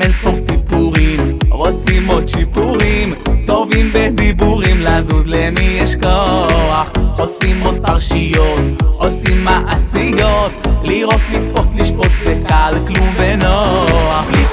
להם אין ספור סיפורים. רוצים עוד שיפורים. טובים בדיבורים לזוז למי יש כוח. חושפים עוד פרשיות עושים מעשיות. לראות לצפות לשפוט זה קל כלום ונוח.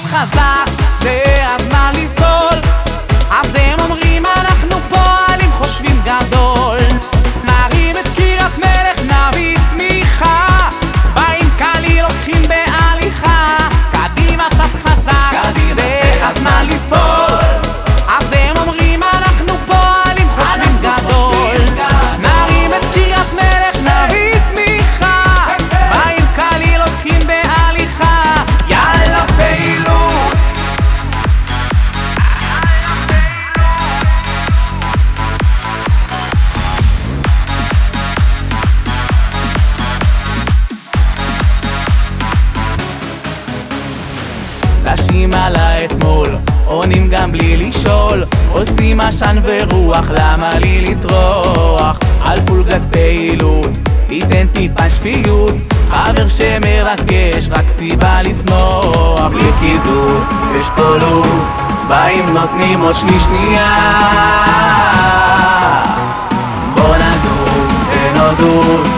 תת חזק, זה הזמן לפעול? אז הם אומרים אנחנו פועלים חושבים גדול נשים על האתמול, עונים גם בלי לשאול. עושים עשן ורוח, למה לי לטרוח? על פול גז פעילות, תיתן טיפה שפיות חבר שמרגש, רק סיבה לשמוח. בלי קיזוז, יש פה לו"ז באים נותנים עוד שני שנייה. בוא נזוז, תן עוד זוז,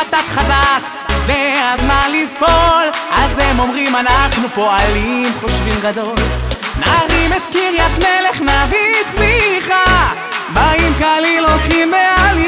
שתק חזק, זה הזמן לפעול. אז הם אומרים, אנחנו פועלים, חושבים גדול. נרים את קריית מלך, נביא צמיחה. באים קליל, הולכים בעלייה.